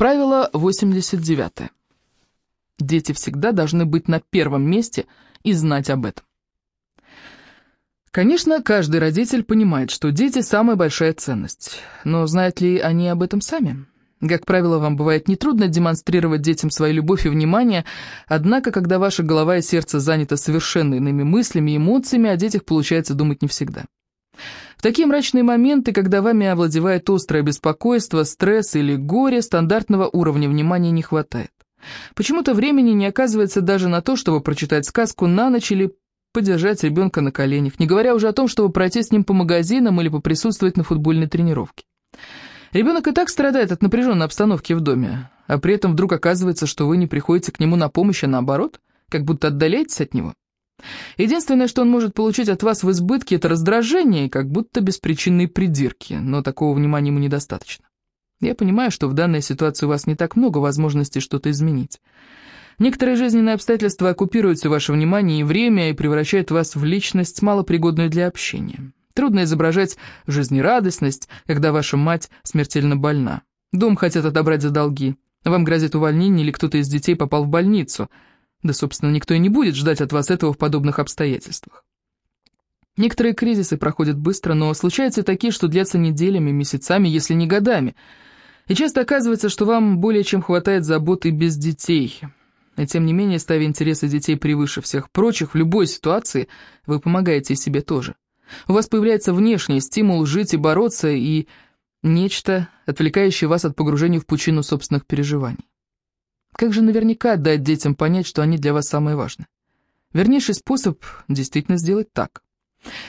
Правило 89. Дети всегда должны быть на первом месте и знать об этом. Конечно, каждый родитель понимает, что дети – самая большая ценность. Но знают ли они об этом сами? Как правило, вам бывает нетрудно демонстрировать детям свою любовь и внимание, однако, когда ваша голова и сердце заняты совершенно иными мыслями и эмоциями, о детях получается думать не всегда. В такие мрачные моменты, когда вами овладевает острое беспокойство, стресс или горе, стандартного уровня внимания не хватает. Почему-то времени не оказывается даже на то, чтобы прочитать сказку на ночь или подержать ребенка на коленях, не говоря уже о том, чтобы пройти с ним по магазинам или поприсутствовать на футбольной тренировке. Ребенок и так страдает от напряженной обстановки в доме, а при этом вдруг оказывается, что вы не приходите к нему на помощь, а наоборот, как будто отдаляетесь от него. Единственное, что он может получить от вас в избытке, это раздражение и как будто беспричинные придирки, но такого внимания ему недостаточно. Я понимаю, что в данной ситуации у вас не так много возможностей что-то изменить. Некоторые жизненные обстоятельства оккупируют все ваше внимание и время и превращают вас в личность, малопригодную для общения. Трудно изображать жизнерадостность, когда ваша мать смертельно больна. Дом хотят отобрать за долги. Вам грозит увольнение или кто-то из детей попал в больницу. Да, собственно, никто и не будет ждать от вас этого в подобных обстоятельствах. Некоторые кризисы проходят быстро, но случаются такие, что длятся неделями, месяцами, если не годами. И часто оказывается, что вам более чем хватает заботы без детей – и тем не менее, ставя интересы детей превыше всех прочих, в любой ситуации вы помогаете себе тоже. У вас появляется внешний стимул жить и бороться, и нечто, отвлекающее вас от погружения в пучину собственных переживаний. Как же наверняка дать детям понять, что они для вас самые важные? Вернейший способ действительно сделать так.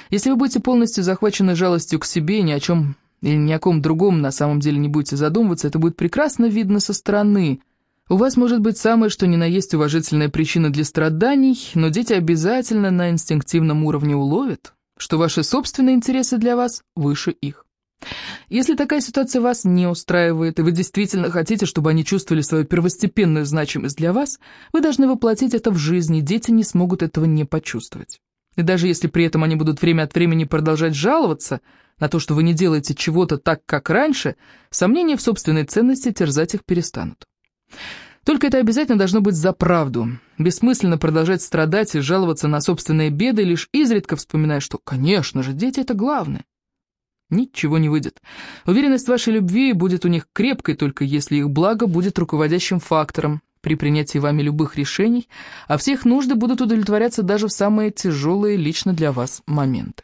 Если вы будете полностью захвачены жалостью к себе ни о чем или ни о ком другом на самом деле не будете задумываться, это будет прекрасно видно со стороны – у вас может быть самое что ни на есть уважительная причина для страданий, но дети обязательно на инстинктивном уровне уловят, что ваши собственные интересы для вас выше их. Если такая ситуация вас не устраивает, и вы действительно хотите, чтобы они чувствовали свою первостепенную значимость для вас, вы должны воплотить это в жизнь, и дети не смогут этого не почувствовать. И даже если при этом они будут время от времени продолжать жаловаться на то, что вы не делаете чего-то так, как раньше, сомнения в собственной ценности терзать их перестанут. Только это обязательно должно быть за правду. Бессмысленно продолжать страдать и жаловаться на собственные беды, лишь изредка вспоминая, что, конечно же, дети — это главное. Ничего не выйдет. Уверенность вашей любви будет у них крепкой, только если их благо будет руководящим фактором при принятии вами любых решений, а всех нужды будут удовлетворяться даже в самые тяжелые лично для вас моменты.